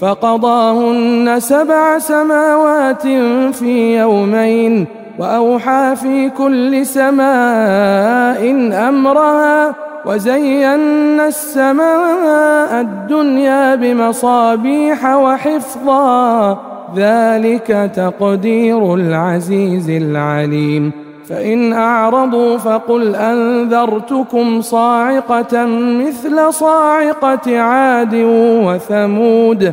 فقضاهن سبع سماوات في يومين وأوحى في كل سماء أمرها وزينا السماء الدنيا بمصابيح وحفظا. ذلك تقدير العزيز العليم. فإن أعرضوا فقل أنذرتكم صاعقة مثل صاعقة عاد وثمود.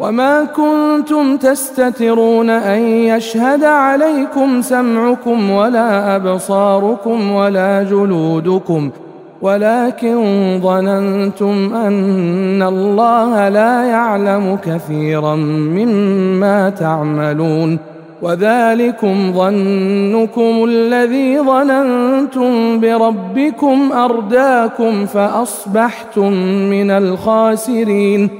وما كنتم تستترون ان يشهد عليكم سمعكم ولا ابصاركم ولا جلودكم ولكن ظننتم ان الله لا يعلم كثيرا مما تعملون وذلكم ظنكم الذي ظننتم بربكم ارداكم فاصبحتم من الخاسرين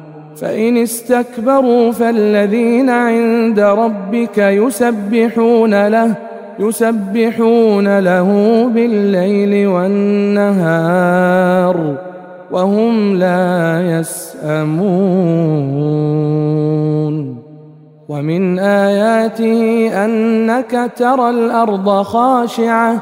فإن استكبروا فالذين عند ربك يسبحون له يسبحون له بالليل والنهار وهم لا يسأمون. ومن آياته أنك ترى الأرض خاشعة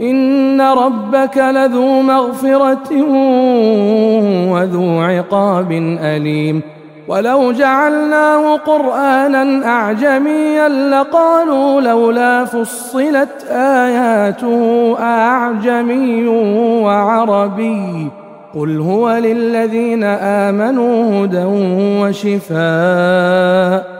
إن ربك لذو مغفرة وذو عقاب أليم. ولو جعلناه قرآنا أعجميا لقالوا لولا فصلت آياته أعجمي وعربي. قل هو للذين آمنوا هدى وشفاء.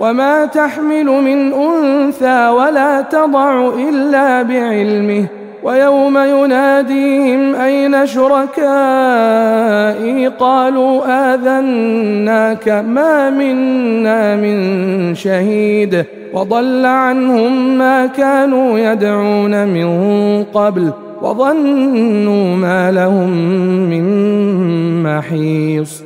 وما تحمل من أنثى ولا تضع إلا بعلمه ويوم يناديهم أين شركائي قالوا آذناك ما منا من شهيد وضل عنهم ما كانوا يدعون من قبل وظنوا ما لهم من محيص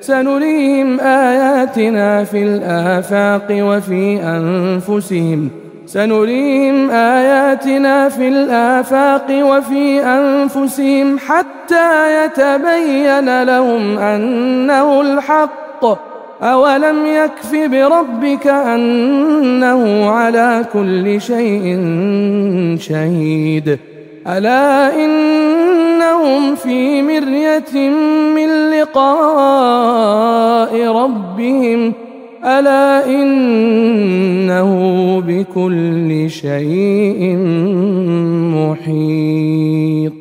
سنريهم آياتنا في الآفاق وفي أنفسهم. سنريهم آياتنا في الآفاق وفي أنفسهم حتى يتبين لهم أنه الحق. أولم يكف بربك أنه على كل شيء شهيد. ألا إنهم في مرية من لقاء ربهم. ألا إنه بكل شيء محيط.